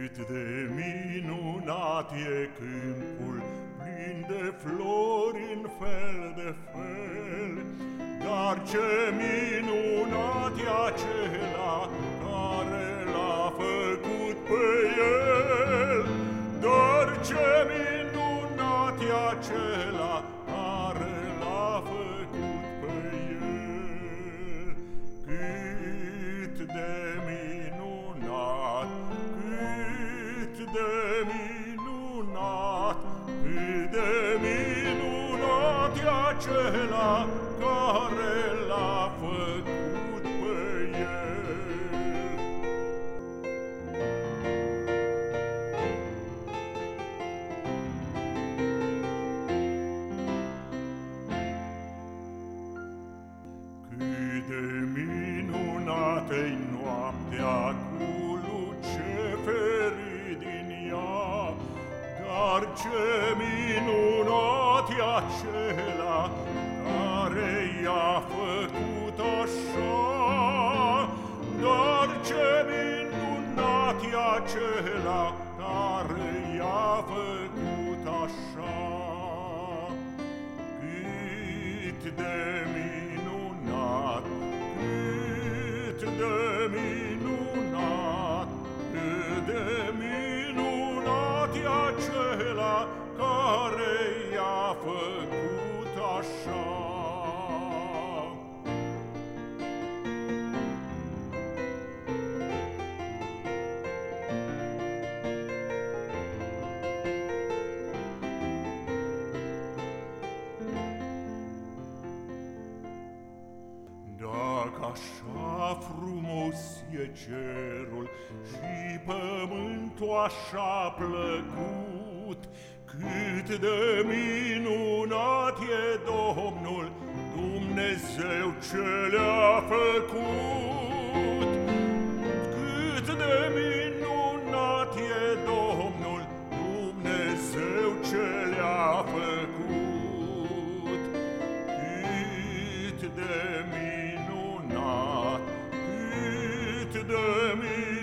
Cât de minunat e câmpul, plin de flori în fel de fel, Dar ce minunat e acela de minunat, cât de minunat e acela care l-a făcut pe el. Cât de minunat e noaptea cu Arcem in unatia cela, care i-a făcut așa. Arcem in unatia cela, care i-a făcut așa. Cât de minunat, cât de minunat, făcut așa. Dacă așa frumos e cerul și pământul așa plăcut, cât de minunat e Domnul, Dumnezeu ce le-a făcut. Cât de minunat e Domnul, Dumnezeu ce le-a făcut. Cât de minunat, cât de minunat,